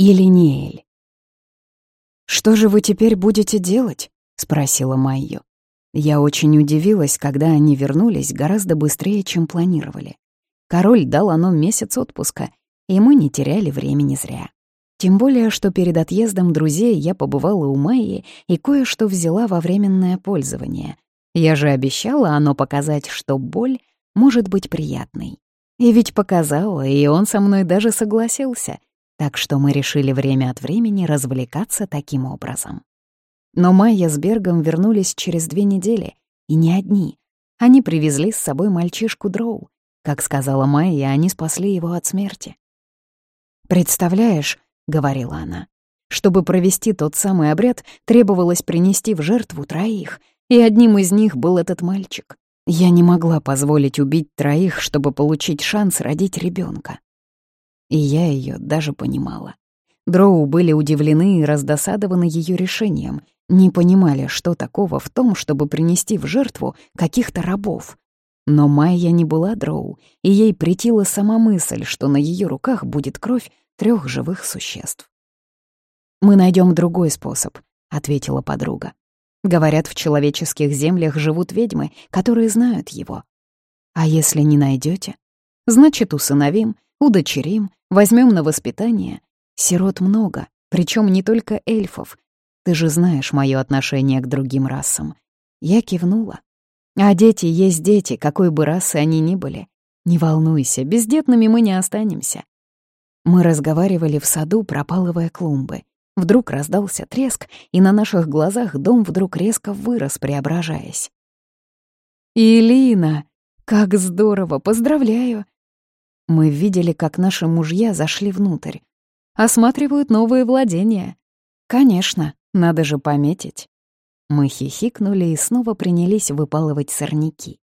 или Ниэль. «Что же вы теперь будете делать?» — спросила Майю. Я очень удивилась, когда они вернулись гораздо быстрее, чем планировали. Король дал оно месяц отпуска, и мы не теряли времени зря. Тем более, что перед отъездом друзей я побывала у Майи и кое-что взяла во временное пользование. Я же обещала оно показать, что боль может быть приятной. И ведь показала, и он со мной даже согласился. Так что мы решили время от времени развлекаться таким образом. Но Майя с Бергом вернулись через две недели, и не одни. Они привезли с собой мальчишку Дроу. Как сказала Майя, они спасли его от смерти. «Представляешь», — говорила она, «чтобы провести тот самый обряд, требовалось принести в жертву троих, и одним из них был этот мальчик. Я не могла позволить убить троих, чтобы получить шанс родить ребенка. И я ее даже понимала. Дроу были удивлены и раздосадованы ее решением, не понимали, что такого в том, чтобы принести в жертву каких-то рабов. Но Майя не была дроу, и ей претила сама мысль, что на ее руках будет кровь трех живых существ. «Мы найдем другой способ», — ответила подруга. «Говорят, в человеческих землях живут ведьмы, которые знают его. А если не найдете, значит, усыновим, удочерим, возьмем на воспитание. Сирот много, причем не только эльфов, ты же знаешь мое отношение к другим расам. Я кивнула. А дети есть дети, какой бы расы они ни были. Не волнуйся, бездетными мы не останемся. Мы разговаривали в саду, пропалывая клумбы. Вдруг раздался треск, и на наших глазах дом вдруг резко вырос, преображаясь. «Илина! Как здорово! Поздравляю!» Мы видели, как наши мужья зашли внутрь. Осматривают новые владения. Конечно, надо же пометить. Мы хихикнули и снова принялись выпалывать сорняки.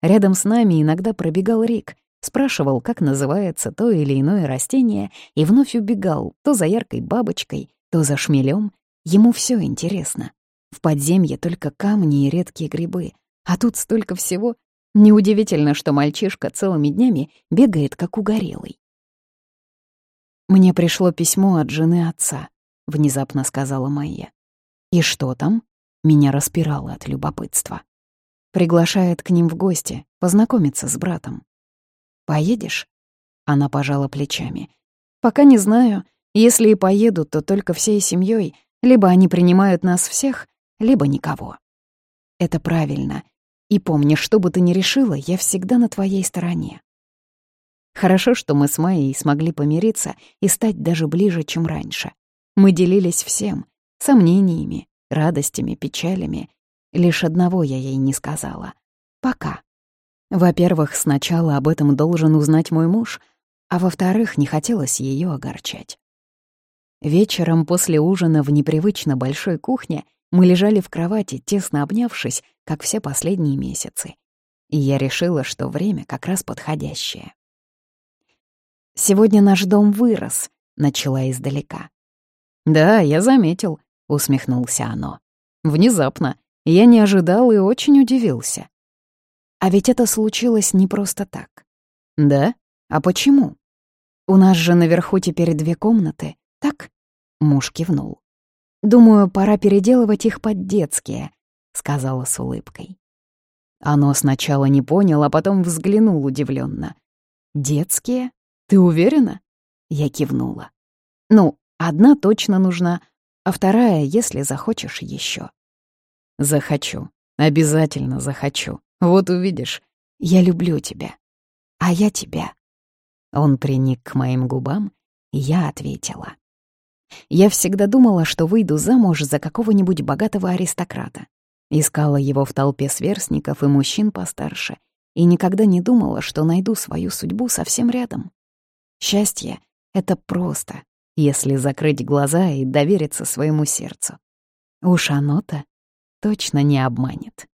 Рядом с нами иногда пробегал Рик, спрашивал, как называется то или иное растение, и вновь убегал то за яркой бабочкой, то за шмелем. Ему все интересно. В подземье только камни и редкие грибы, а тут столько всего. Неудивительно, что мальчишка целыми днями бегает, как угорелый. Мне пришло письмо от жены отца. — внезапно сказала Майя. «И что там?» — меня распирало от любопытства. «Приглашает к ним в гости, познакомиться с братом». «Поедешь?» — она пожала плечами. «Пока не знаю. Если и поеду, то только всей семьей. Либо они принимают нас всех, либо никого». «Это правильно. И помни, что бы ты ни решила, я всегда на твоей стороне». Хорошо, что мы с Майей смогли помириться и стать даже ближе, чем раньше. Мы делились всем — сомнениями, радостями, печалями. Лишь одного я ей не сказала. Пока. Во-первых, сначала об этом должен узнать мой муж, а во-вторых, не хотелось ее огорчать. Вечером после ужина в непривычно большой кухне мы лежали в кровати, тесно обнявшись, как все последние месяцы. И я решила, что время как раз подходящее. «Сегодня наш дом вырос», — начала издалека. «Да, я заметил», — усмехнулся оно. «Внезапно. Я не ожидал и очень удивился». «А ведь это случилось не просто так». «Да? А почему?» «У нас же наверху теперь две комнаты, так?» Муж кивнул. «Думаю, пора переделывать их под детские», — сказала с улыбкой. Оно сначала не понял, а потом взглянул удивленно. «Детские? Ты уверена?» Я кивнула. «Ну, Одна точно нужна, а вторая, если захочешь еще. Захочу. Обязательно захочу. Вот увидишь. Я люблю тебя. А я тебя. Он приник к моим губам, и я ответила. Я всегда думала, что выйду замуж за какого-нибудь богатого аристократа. Искала его в толпе сверстников и мужчин постарше, и никогда не думала, что найду свою судьбу совсем рядом. Счастье — это просто, если закрыть глаза и довериться своему сердцу. Уж оно-то точно не обманет.